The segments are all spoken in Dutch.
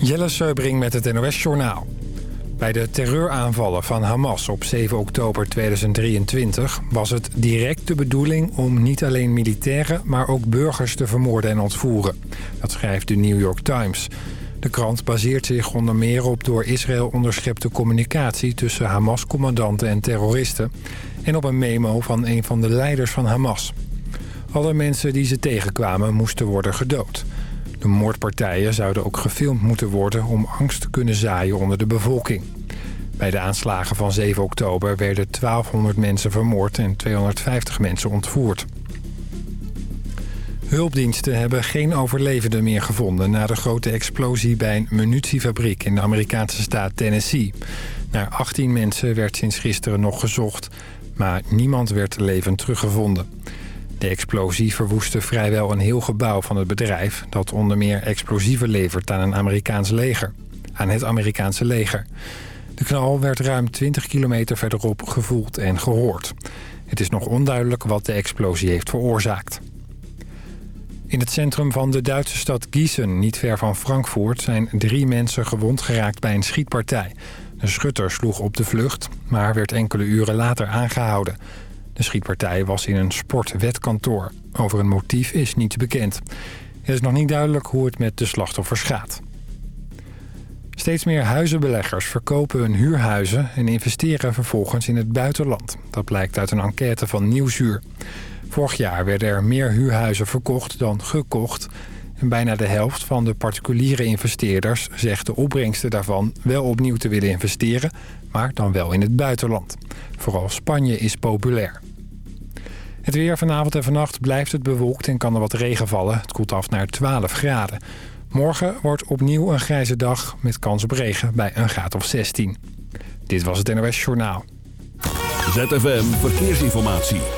Jelle Seubring met het NOS Journaal. Bij de terreuraanvallen van Hamas op 7 oktober 2023 was het direct de bedoeling om niet alleen militairen, maar ook burgers te vermoorden en ontvoeren. Dat schrijft de New York Times. De krant baseert zich onder meer op door Israël onderschepte communicatie tussen Hamas-commandanten en terroristen en op een memo van een van de leiders van Hamas. Alle mensen die ze tegenkwamen moesten worden gedood. De moordpartijen zouden ook gefilmd moeten worden om angst te kunnen zaaien onder de bevolking. Bij de aanslagen van 7 oktober werden 1200 mensen vermoord en 250 mensen ontvoerd. Hulpdiensten hebben geen overlevenden meer gevonden... na de grote explosie bij een munitiefabriek in de Amerikaanse staat Tennessee. Naar 18 mensen werd sinds gisteren nog gezocht... maar niemand werd levend teruggevonden. De explosie verwoestte vrijwel een heel gebouw van het bedrijf... dat onder meer explosieven levert aan, een Amerikaans leger, aan het Amerikaanse leger. De knal werd ruim 20 kilometer verderop gevoeld en gehoord. Het is nog onduidelijk wat de explosie heeft veroorzaakt. In het centrum van de Duitse stad Gießen, niet ver van Frankfurt... zijn drie mensen gewond geraakt bij een schietpartij. Een schutter sloeg op de vlucht, maar werd enkele uren later aangehouden. De schietpartij was in een sportwetkantoor. Over een motief is niets bekend. Het is nog niet duidelijk hoe het met de slachtoffers gaat. Steeds meer huizenbeleggers verkopen hun huurhuizen... en investeren vervolgens in het buitenland. Dat blijkt uit een enquête van Nieuwsuur. Vorig jaar werden er meer huurhuizen verkocht dan gekocht... En bijna de helft van de particuliere investeerders zegt de opbrengsten daarvan wel opnieuw te willen investeren, maar dan wel in het buitenland. Vooral Spanje is populair. Het weer vanavond en vannacht blijft het bewolkt en kan er wat regen vallen. Het koelt af naar 12 graden. Morgen wordt opnieuw een grijze dag met kans op regen bij een graad of 16. Dit was het NOS Journaal. ZFM Verkeersinformatie.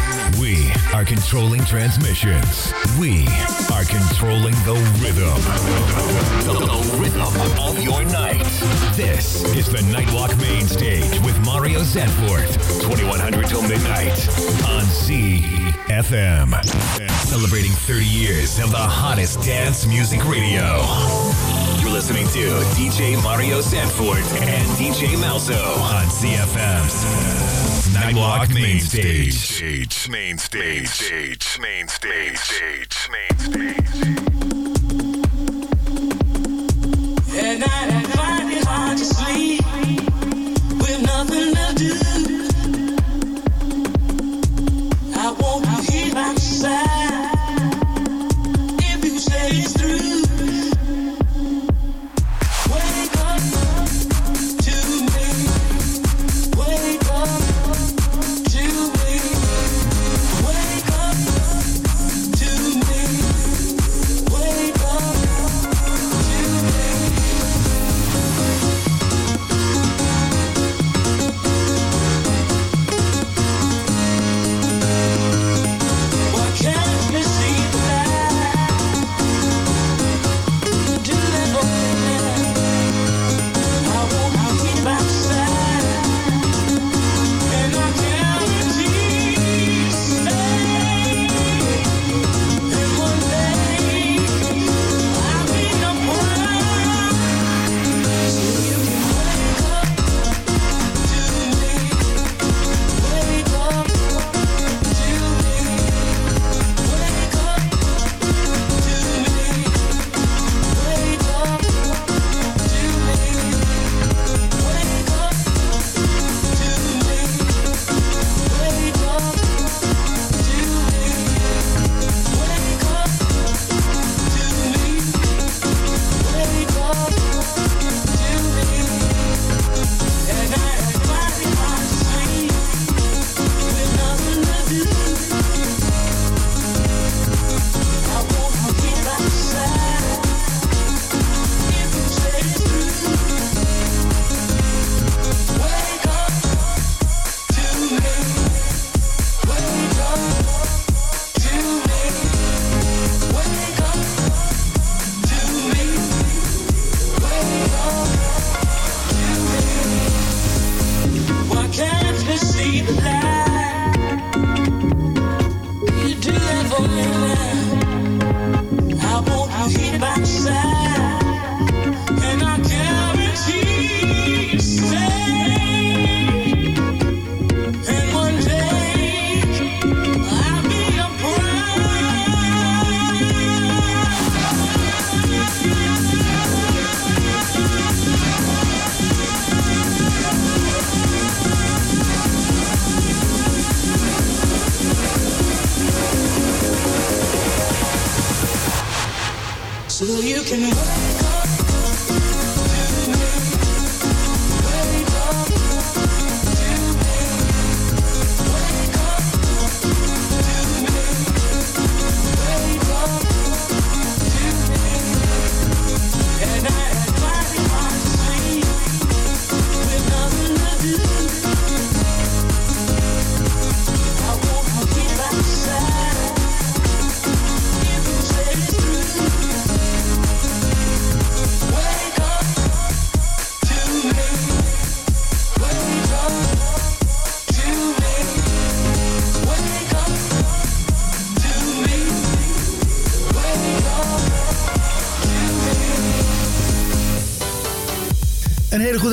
We are controlling transmissions. We are controlling the rhythm. The rhythm of your night. This is the Nightwalk Main Stage with Mario Zanfort. 2100 till midnight on ZFM. Celebrating 30 years of the hottest dance music radio. Listening to DJ Mario Sanford and DJ Malzo on CFM's Nightwalk Main Stage. Main stage, stage, main stage, stage, main stage.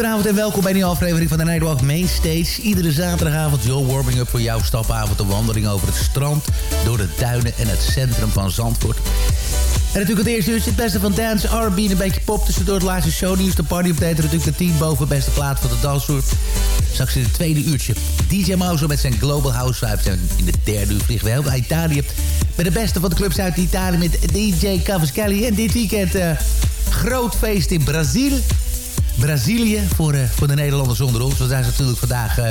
Een hele goede avond en welkom bij die aflevering van de Nightwalk Mainstage. Iedere zaterdagavond jouw warming up voor jouw stapavond. Een wandeling over het strand, door de duinen en het centrum van Zandvoort. En natuurlijk het eerste uurtje, het beste van dance, R&B en een beetje pop. Tussendoor het laatste shownieuws, de party update. Natuurlijk de 10 boven beste plaat van de dansvloer. Straks in het tweede uurtje DJ Mouse met zijn Global House Vibes. En in de derde uur vliegen we heel naar Italië. Met de beste van de clubs uit Italië met DJ Cavaschelli. En dit weekend uh, groot feest in Brazil. Brazilië voor, uh, voor de Nederlanders onder ons. Want daar is natuurlijk vandaag uh,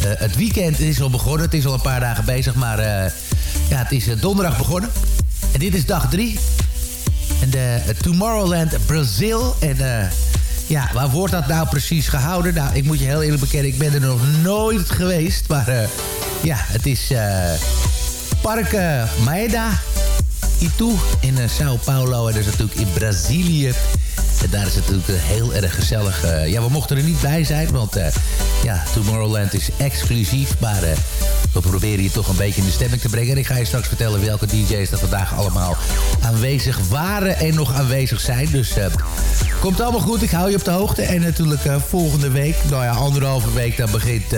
het weekend is al begonnen. Het is al een paar dagen bezig, maar ja, het is donderdag begonnen. En dit is dag drie. En de Tomorrowland Brazil. En ja, waar wordt dat nou precies gehouden? Nou, ik moet je heel eerlijk bekennen, ik ben er nog nooit geweest. Maar ja, het is Park Maeda Itu in Sao Paulo. En dat is natuurlijk in Brazilië. En daar is het natuurlijk heel erg gezellig. Uh, ja, we mochten er niet bij zijn, want uh, ja, Tomorrowland is exclusief. Maar uh, we proberen je toch een beetje in de stemming te brengen. En ik ga je straks vertellen welke DJ's er vandaag allemaal aanwezig waren en nog aanwezig zijn. Dus komt allemaal goed, ik hou je op de hoogte. En natuurlijk volgende week, nou ja, anderhalve week, dan begint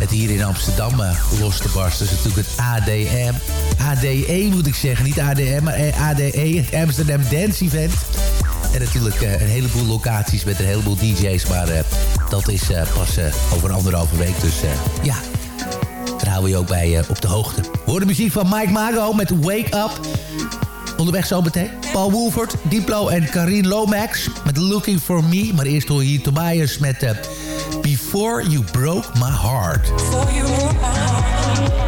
het hier in Amsterdam los te barsten. is natuurlijk het ADM. ADE moet ik zeggen, niet ADM, maar ADE, Amsterdam Dance Event. En natuurlijk uh, een heleboel locaties met een heleboel DJ's. Maar uh, dat is uh, pas over anderhalve week. Dus ja, daar houden we je ook bij op de hoogte. Hoor de muziek van Mike Mago met Wake Up. Onderweg zo meteen. Paul Woolford, Diplo en Karin Lomax met Looking For Me. Maar eerst hoor je hier Tobias met Before You Broke My Heart. Before you broke my heart.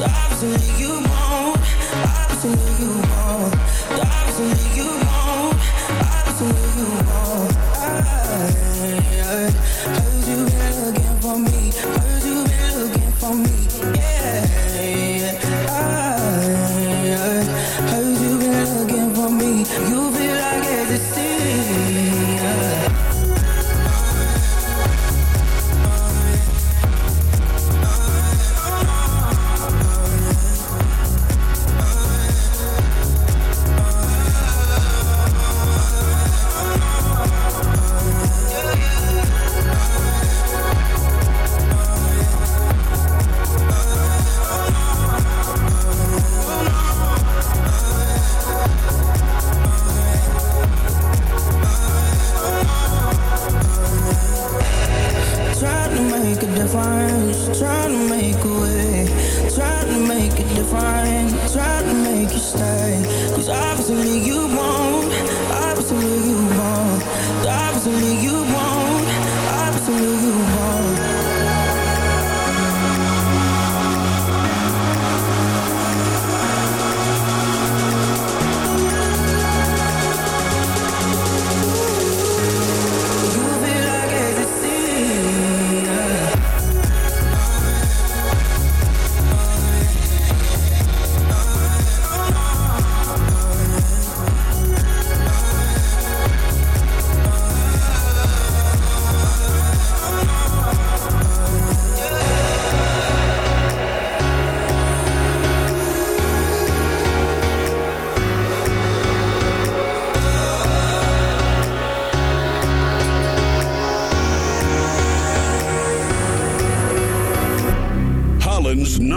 cause I've seen you more.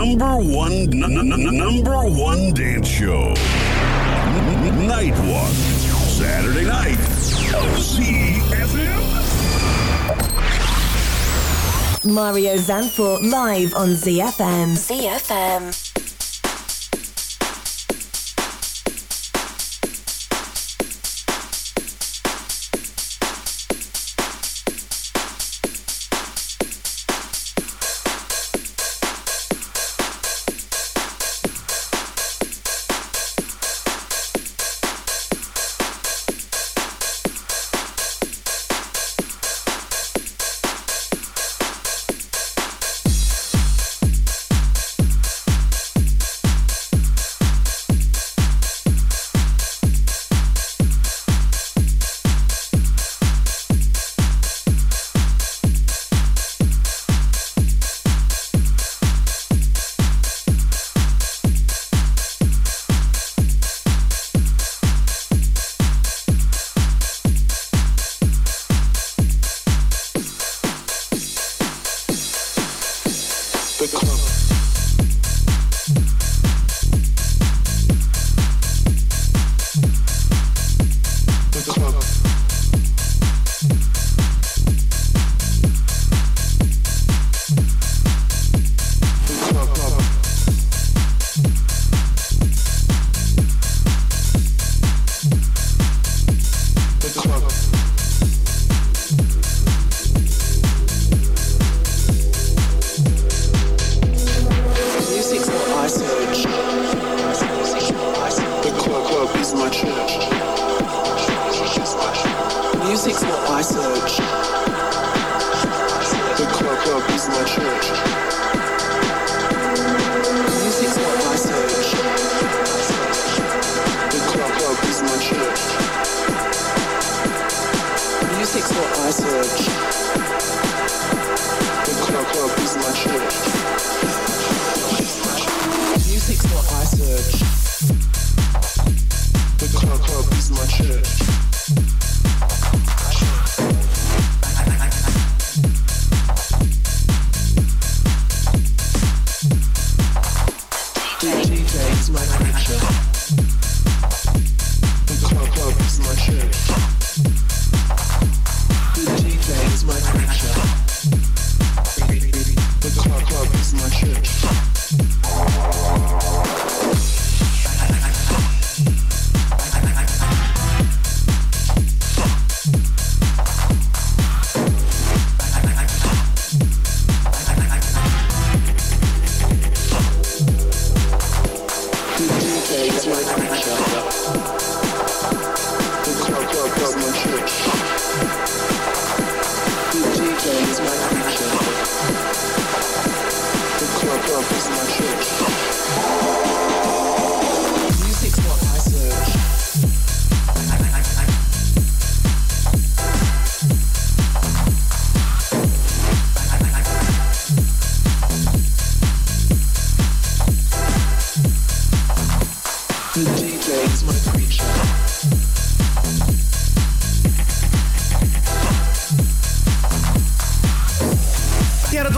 Number one, n- n- n- number one dance show. Night Nightwalk. Saturday night. ZFM. Mario Zanfor live on ZFM. ZFM.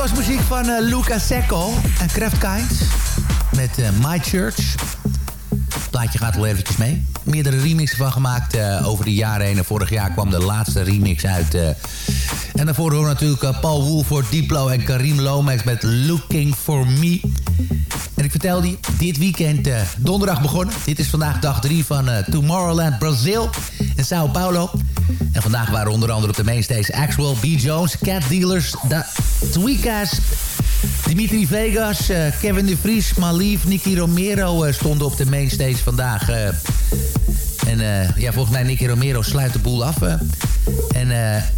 Was muziek van eh, Luca Secco en Kraftkind. Met eh, My Church. Het plaatje gaat wel eventjes mee. Meerdere remixen van gemaakt eh, over de jaren heen. En vorig jaar kwam de laatste remix uit. en daarvoor horen natuurlijk Paul Woolford, Diplo en Karim Lomax met Looking For Me. En ik vertelde je, dit weekend donderdag begonnen. Dit is vandaag dag 3 van Tomorrowland Brazil in Sao Paulo. En vandaag waren onder andere op de mainstage Axwell, B. Jones, Cat Dealers, The Tweakers, Dimitri Vegas, eh, Kevin de Vries, Malief, Nicky Romero eh, stonden op de mainstage vandaag. eh. en ja, volgens mij Nicky Romero sluit de boel af. en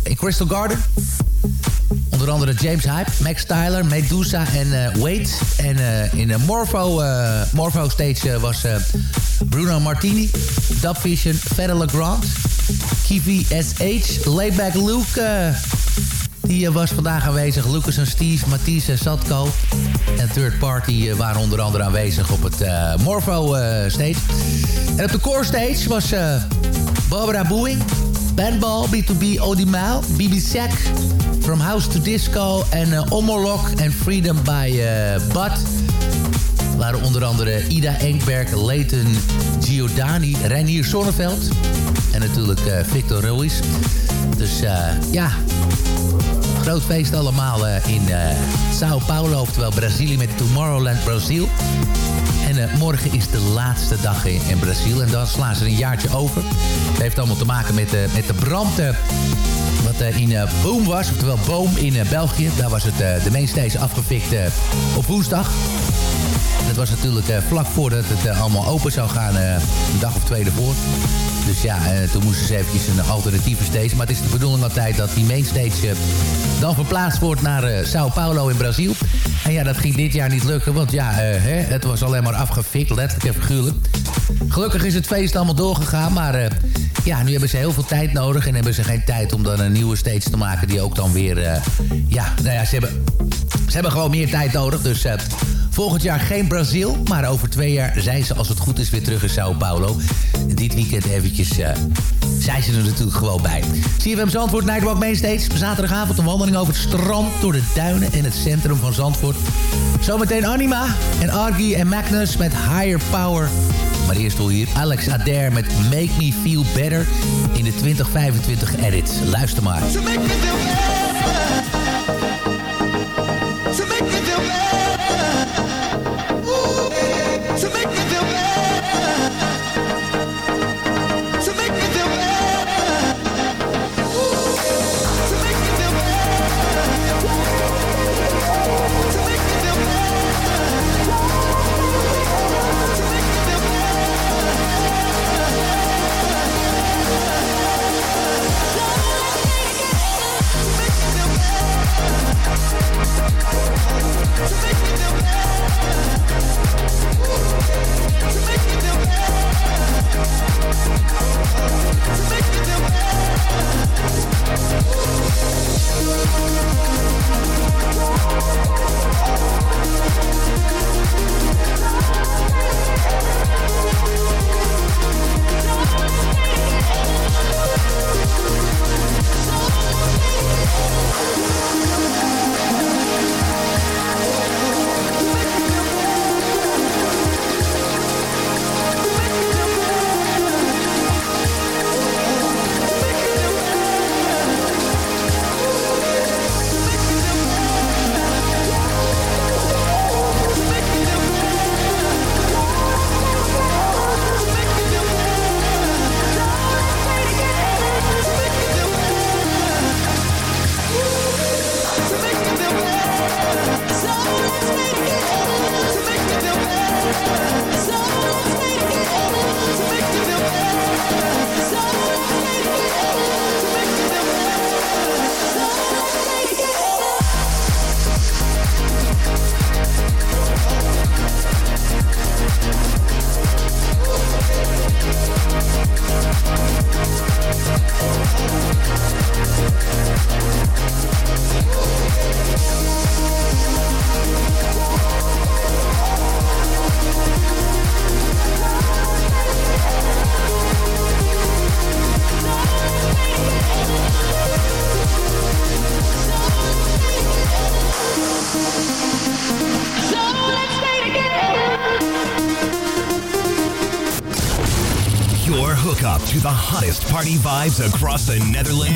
in Crystal Garden Onder andere James Hype, Max Tyler, Medusa en eh Wade. En in de Morpho, Morpho stage was Bruno Martini, Dub Vision, Fedde Legrand, Kiwi SH, Layback Luke... eh, die eh, was vandaag aanwezig. Lucas en Steve, Mathies en Satko. En Third Party eh, waren onder andere aanwezig op het eh, Morpho eh, stage. En op de core stage was eh, Barbara Boeing, Bandball, B2B Odimaal, BB Sack, From House to Disco en Omolok en Freedom by Bud onder andere Ida Enkberg, Leighton Giordani, Reinier Sonneveld en natuurlijk eh, Victor Ruiz. Dus eh, ja, groot feest allemaal eh, in Sao Paulo, oftewel Brazilië met Tomorrowland Brazil. En morgen is de laatste dag in, in Brazil en dan slaan ze een jaartje over. Het heeft allemaal te maken met, met de brand wat in Boom was, oftewel Boom in België. Daar was het de mainstage afgefikt op woensdag. Het was natuurlijk eh, vlak voordat het eh, allemaal open zou gaan, eh, een dag of twee ervoor. Dus ja, toen moesten ze eventjes een alternatieve stage. Maar het is de bedoeling altijd dat die mainstage dan verplaatst wordt naar Sao Paulo in Brazil. En ja, dat ging dit jaar niet lukken, want ja, hè, het was alleen maar afgefikt, letterlijk en figuurlijk. Gelukkig is het feest allemaal doorgegaan, maar ja, nu hebben ze heel veel tijd nodig... en hebben ze geen tijd om dan een nieuwe stage te maken die ook dan weer... ja, nou ja, ze hebben, ze hebben gewoon meer tijd nodig, dus... Volgend jaar geen Brazil, maar over twee jaar zijn ze als het goed is weer terug in Sao Paulo. Dit weekend eventjes eh, zijn ze er natuurlijk gewoon bij. CFM Zandvoort, Nightwalk Mainstage. Zaterdagavond een wandeling over het strand, door de duinen en het centrum van Zandvoort. Zometeen Anima en Argy en Magnus met Higher Power. Maar eerst hoor hier Alex Adair met Make Me Feel Better in de 2025 edit. Luister maar. To make feel better. Party vibes across the Netherlands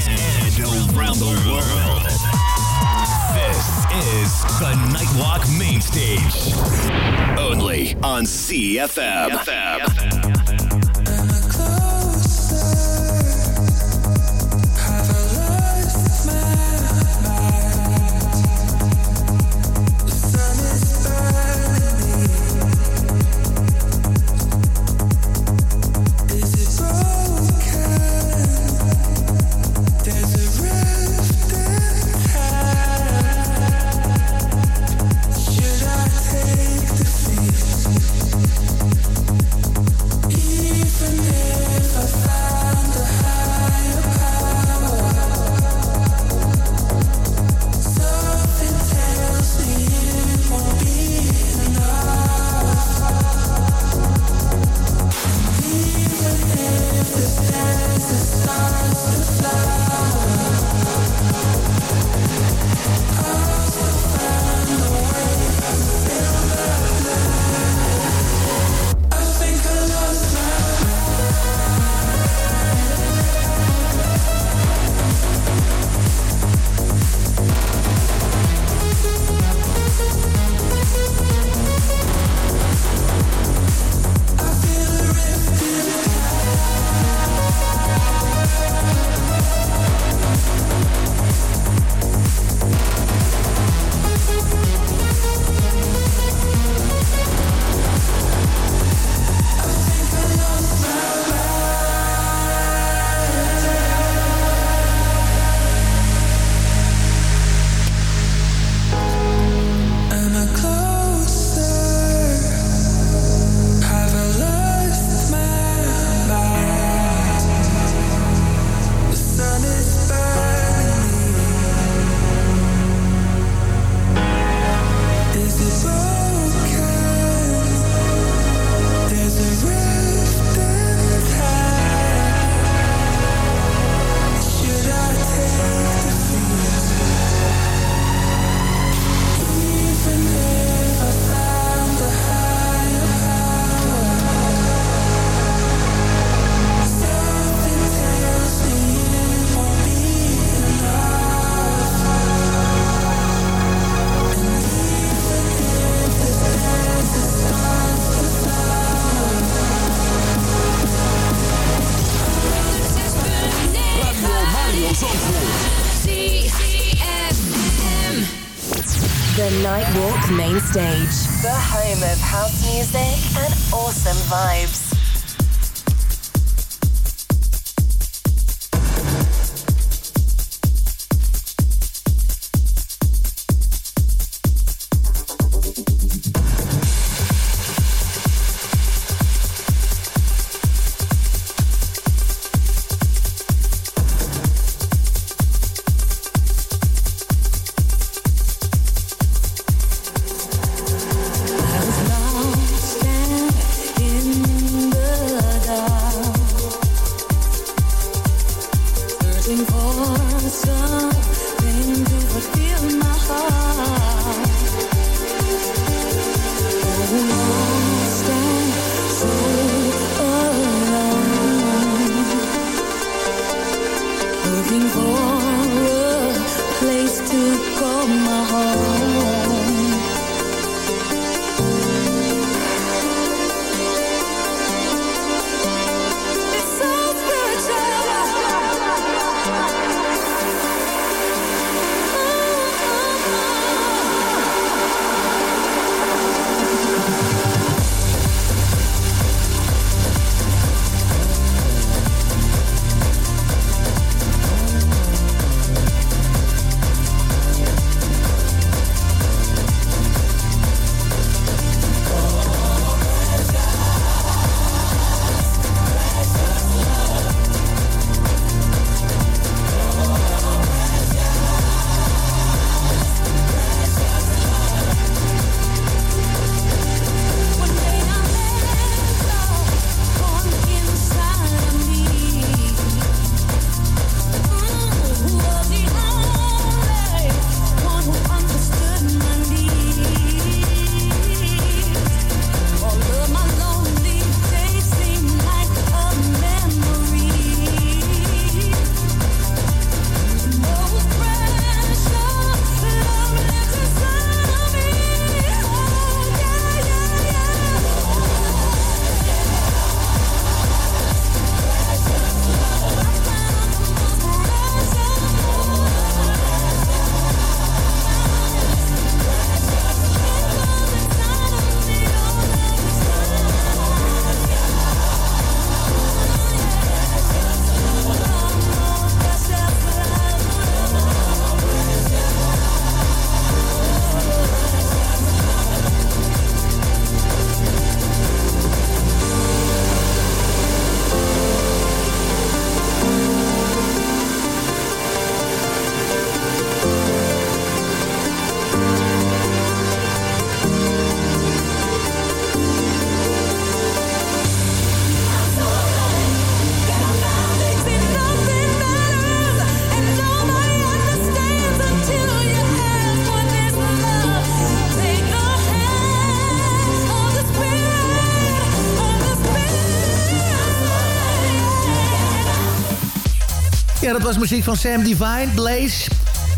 Dat was muziek van Sam Divine, Blaze.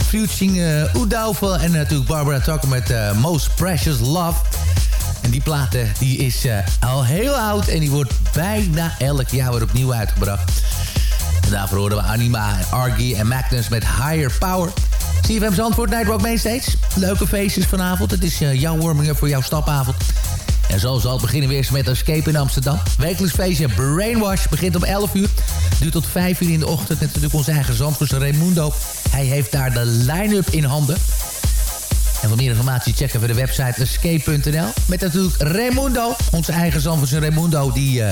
Futuring uh, en natuurlijk Barbara Tucker met uh, Most Precious Love. En die plaat uh, die is al heel oud en die wordt bijna elk jaar weer opnieuw uitgebracht. En daarvoor hoorden we Anima, Argy en Magnus met Higher Power. CFM Zandvoort, Nightwalk Mainstage. Leuke feestjes vanavond. Het is uh, jouw warming-up voor jouw stapavond. En zo zal beginnen weer eens met Escape in Amsterdam. Wekelijks feestje Brainwash begint om 11 uur. Duurt tot 5 uur in de ochtend. Met natuurlijk onze eigen Zandvoortse Raimundo. Hij heeft daar de line-up in handen. En voor meer informatie checken we de website escape.nl. Met natuurlijk Raimundo. Onze eigen Zandvoortse Raimundo. Die, uh,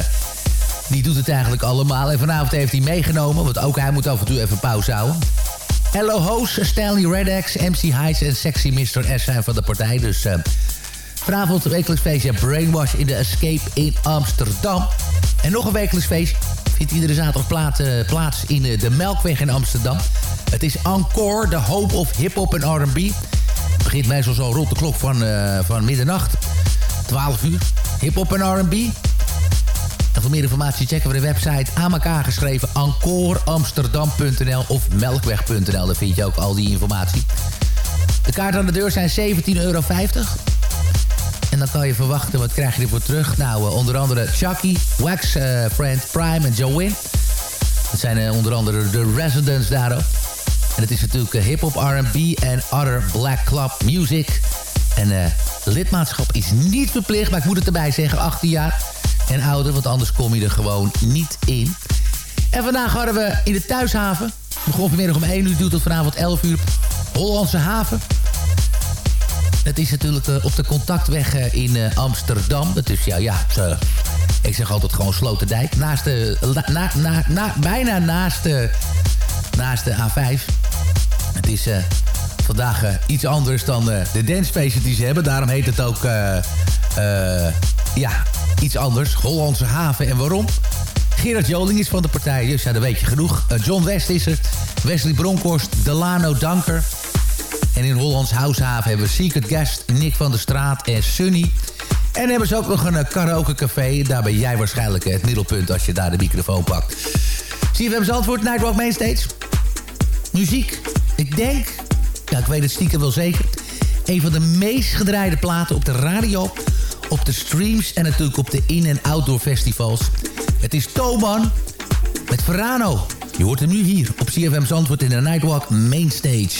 die doet het eigenlijk allemaal. En vanavond heeft hij meegenomen. Want ook hij moet af en toe even pauze houden. Hello host Stanley Redex, MC Heights en Sexy Mr. S zijn van de partij. Dus... Uh, Vanavond een wekelijks feestje Brainwash in de Escape in Amsterdam. En nog een wekelijks feest vindt iedere zaterdag plaats, uh, plaats in uh, de Melkweg in Amsterdam. Het is Encore, de Hope of Hip-Hop en R&B. Het begint meestal zo rond de klok van, uh, van middernacht. 12 uur. Hip-Hop en R&B. En voor meer informatie checken we de website aan elkaar geschreven... encoreamsterdam.nl of melkweg.nl. Daar vind je ook al die informatie. De kaarten aan de deur zijn 17,50 euro. En dan kan je verwachten, wat krijg je ervoor terug? Nou, uh, onder andere Chucky, Wax, uh, Friend Prime en Joe. Dat zijn uh, onder andere de residents daar ook. En het is natuurlijk eh, hip-hop, RB en other black club music. En eh, lidmaatschap is niet verplicht, maar ik moet het erbij zeggen: 18 jaar en ouder, want anders kom je er gewoon niet in. En vandaag hadden we in de thuishaven. Begon vanmiddag om 1 uur, duurt tot vanavond 11 uur. Hollandse haven. Het is natuurlijk eh, op de contactweg eh, in eh, Amsterdam. Dat is ja, ja ik zeg altijd gewoon Sloterdijk. Naast de, na, na, na, bijna naast de, naast de A5. Het is vandaag iets anders dan de dancefeesten die ze hebben. Daarom heet het ook ja, iets anders. Hollandse haven. En waarom? Gerard Joling is van de partij, dus ja, dat weet je genoeg. John West is er. Wesley Bronkhorst, Delano Danker. En in Hollands Househaven hebben we Secret Guest, Nick van der Straat en Sunny. En hebben ze ook nog een eh, karaokecafé. Daar ben jij waarschijnlijk het middelpunt als je daar de microfoon pakt. CFM Zandvoort, Nightwalk Mainstage. Muziek. Ik denk, ja, ik weet het stiekem wel zeker... een van de meest gedraaide platen op de radio... op de streams en natuurlijk op de in- en outdoor festivals. Het is Toman met Verano. Je hoort hem nu hier op CFM Zandvoort in de Nightwalk Mainstage.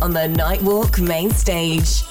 On the Nightwalk main stage.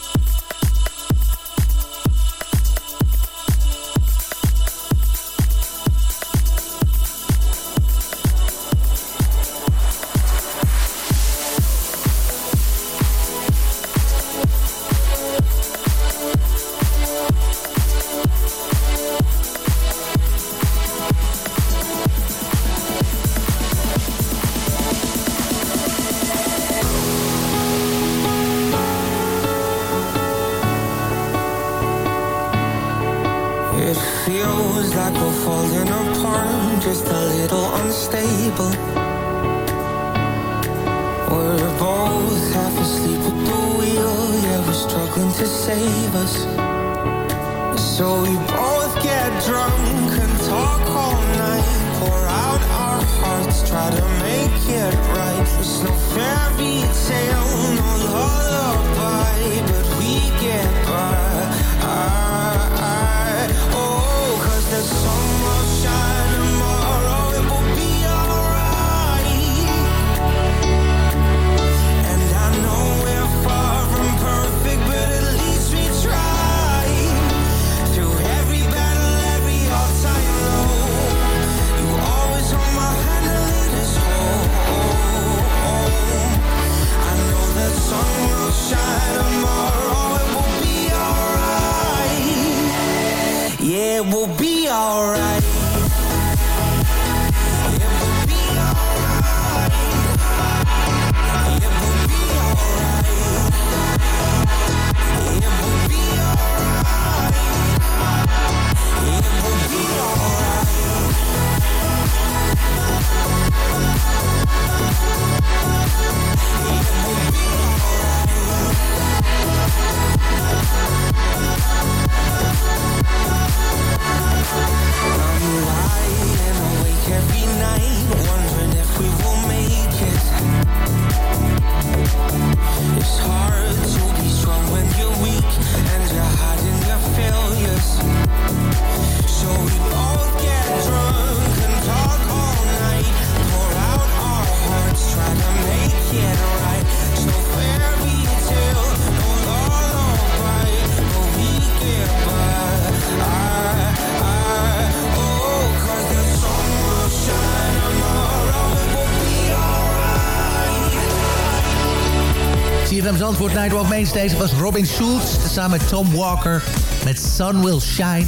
Zandvoort Nightwalk Mainstage was Robin Schulz samen met Tom Walker met Sun Will Shine.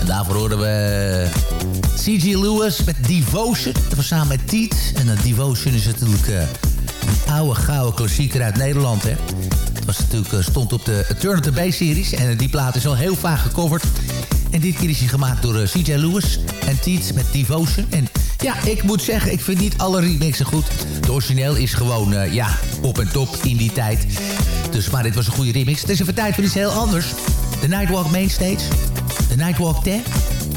En daarvoor hoorden we C.G. Lewis met Devotion. Dat was samen met Tiet. En dat Devotion is natuurlijk eh, een oude gouden klassieker uit Nederland. Hè. Het was natuurlijk, eh, stond op de Turn to Bay series. En die plaat is al heel vaak gecoverd. En dit keer is hij gemaakt door eh, C.J. Lewis en Tiet met Devotion. En ja, ik moet zeggen, ik vind niet alle remixen goed. De origineel is gewoon, eh, ja, op en top in die tijd. Dus, maar dit was een goede remix. Het is even tijd voor iets heel anders. De Nightwalk Mainstage. De Nightwalk 10.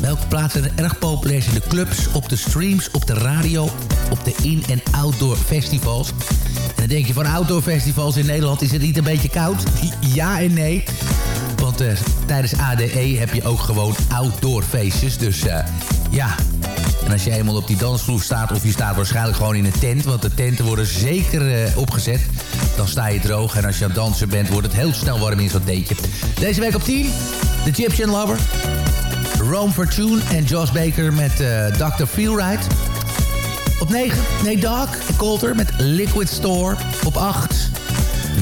Welke plaatsen er erg populair zijn in de clubs, op de streams, op de radio, op de in- en outdoor festivals. En dan denk je van outdoor festivals in Nederland, is het niet een beetje koud? Ja en nee. Want eh, tijdens ADE heb je ook gewoon outdoor feestjes. Dus eh, ja, en als je eenmaal op die dansvloer staat... of je staat waarschijnlijk gewoon in een tent... want de tenten worden zeker eh, opgezet... dan sta je droog. En als je aan dansen bent, wordt het heel snel warm in zo'n tentje. Deze week op 10, The Egyptian Lover... Rome Fortune en Josh Baker met eh, Dr. Feelright. Op 9, Nate Dogg en Coulter met Liquid Store. Op 8,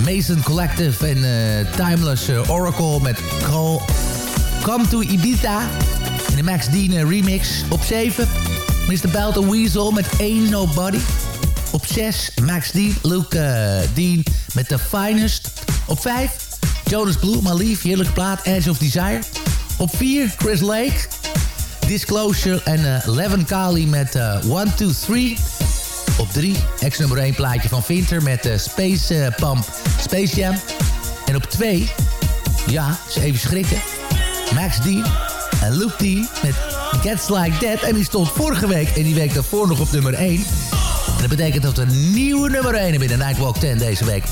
Mason Collective en eh, Timeless Oracle met Call, Come to Ibiza. En de Max Dean remix. Op 7, Mr. Belton Weasel met Ain't Nobody. Op 6, Max Dean, Luke eh, Dean met The Finest. Op 5, Jonas Blue, My Lief, heerlijke plaat, Edge of Desire. Op 4, Chris Lake, Disclosure en eh Levin Kali met eh 1, 2, 3. Op 3, ex nummer 1 plaatje van Vinter met eh Space Pump Space Jam. En op 2, ja, is even schrikken, Max Dean en Luke Dean met Gets Like That. En die stond vorige week en die week daarvoor nog op nummer 1. En dat betekent dat we een nieuwe nummer 1 hebben in de Nightwalk 10 deze week.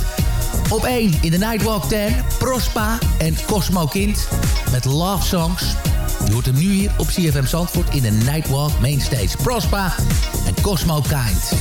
Op 1 in de Nightwalk 10, Prospa en Cosmo Kind met Love Songs. Je hoort hem nu hier op CFM Zandvoort in de Nightwalk Mainstage. Prospa en Cosmo Kind.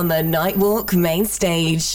On the Nightwalk main stage.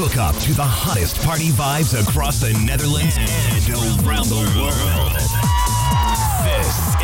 hookup to the hottest party vibes across the Netherlands and around the world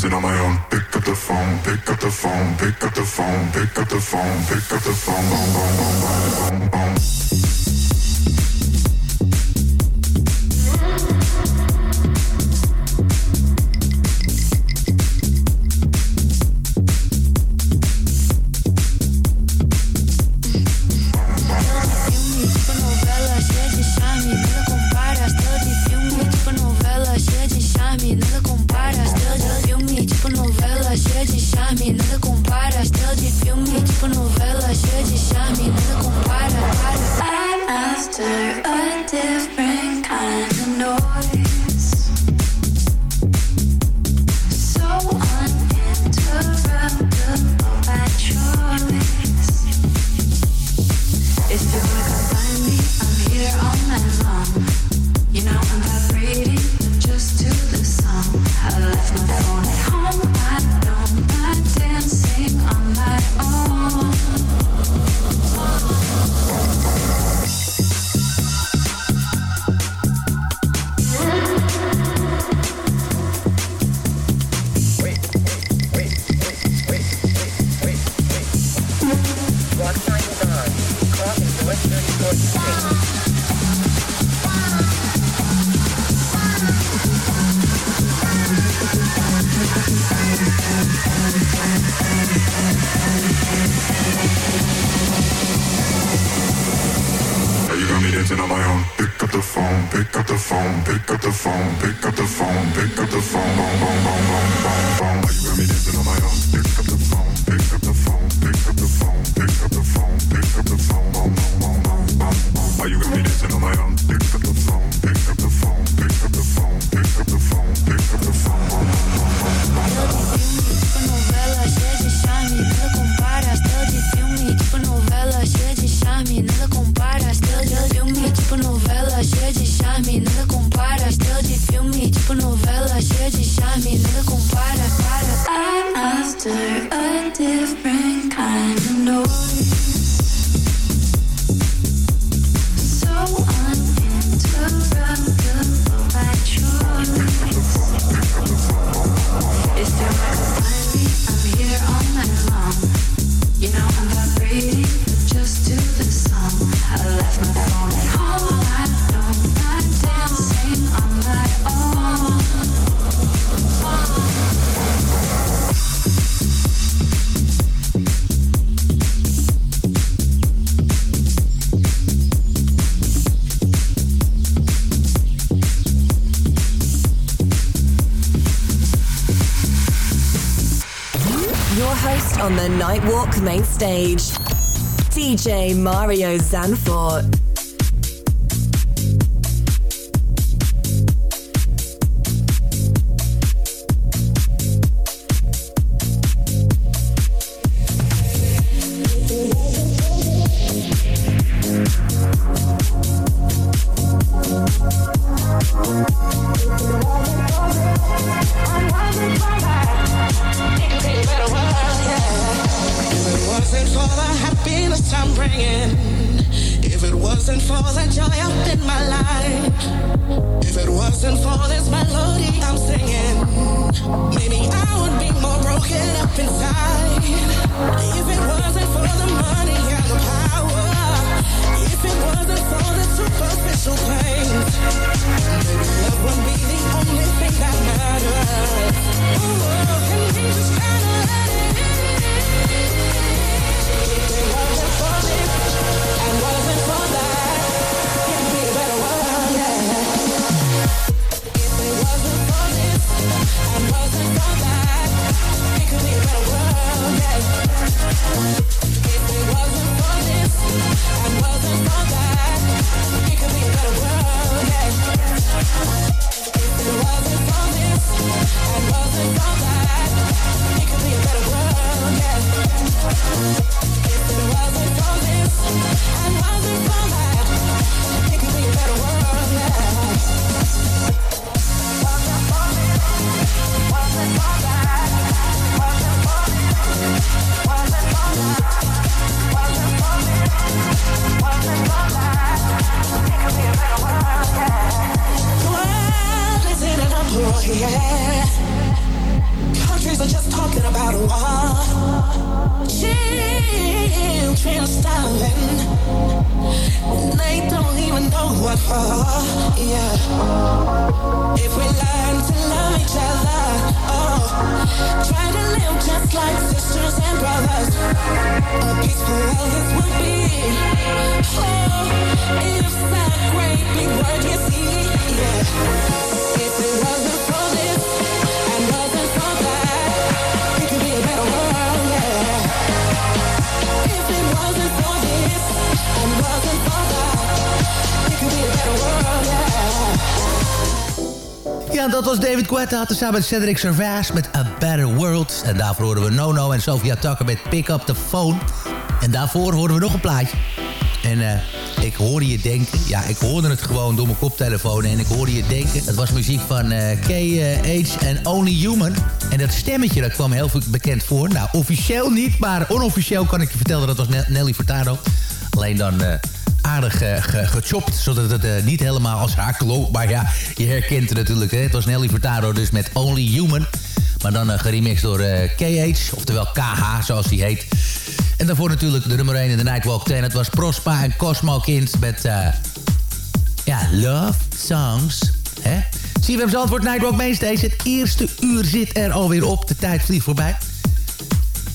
Zit on my own. Pick up the phone, pick up the phone, pick up the phone, pick up the phone, pick up the phone, boom, boom, boom, boom, boom, boom. the Nightwalk main stage. DJ Mario Zanfort. Dat David Guetta tezamen met Cedric Servaas met A Better World. En daarvoor horen we Nono en Sofia Tucker met Pick Up The Phone. En daarvoor horen we nog een plaatje. En eh, ik hoorde je denken, ja, ik hoorde het gewoon door mijn koptelefoon en ik hoorde je denken. Het was muziek van eh KH en Only Human. En dat stemmetje, dat kwam heel bekend voor. Nou, officieel niet, maar onofficieel kan ik je vertellen dat was Ne- Nelly Furtado. Alleen dan eh, eh, ge- gechopt, zodat het eh, niet helemaal als haar klonk. Maar ja, je herkent het natuurlijk, hè. Het was Nelly Furtado dus met Only Human. Maar dan eh, geremixed door KH, oftewel KH zoals hij heet. En daarvoor natuurlijk de nummer 1 in de Nightwalk 10. Het was Prospa en Cosmo Kind met... ja, love songs. Hè? CFM Zandvoort Nightwalk Mainstage. Het eerste uur zit er alweer op. De tijd vliegt voorbij.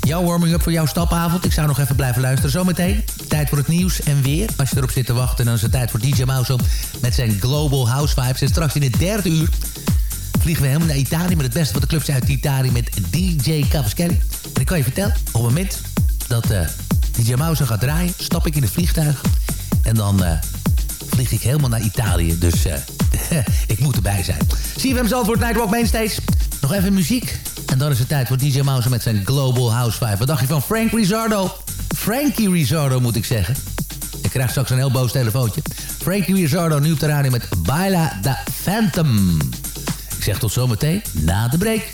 Jouw warming-up voor jouw stapavond. Ik zou nog even blijven luisteren. Zometeen tijd voor het nieuws en weer. Als je erop zit te wachten, dan is het tijd voor DJ Mouse met zijn Global House Vibes. En straks in het derde uur vliegen we helemaal naar Italië... met het beste van de clubs uit Italië met DJ Cavaschelli. En ik kan je vertellen, op het moment dat eh, DJ Mouse gaat draaien... stap ik in het vliegtuig en dan... eh, vlieg ik helemaal naar Italië. Dus eh, ik moet erbij zijn. CFM Zandvoort Nightwalk Mainstage. Nog even muziek. En dan is het tijd voor DJ Mouse met zijn Global House 5. Wat dacht je van Frank Rizzardo? Frankie Rizzardo moet ik zeggen. Ik krijg straks een heel boos telefoontje. Frankie Rizzardo nu op de met Baila da Phantom. Ik zeg tot zometeen na de break.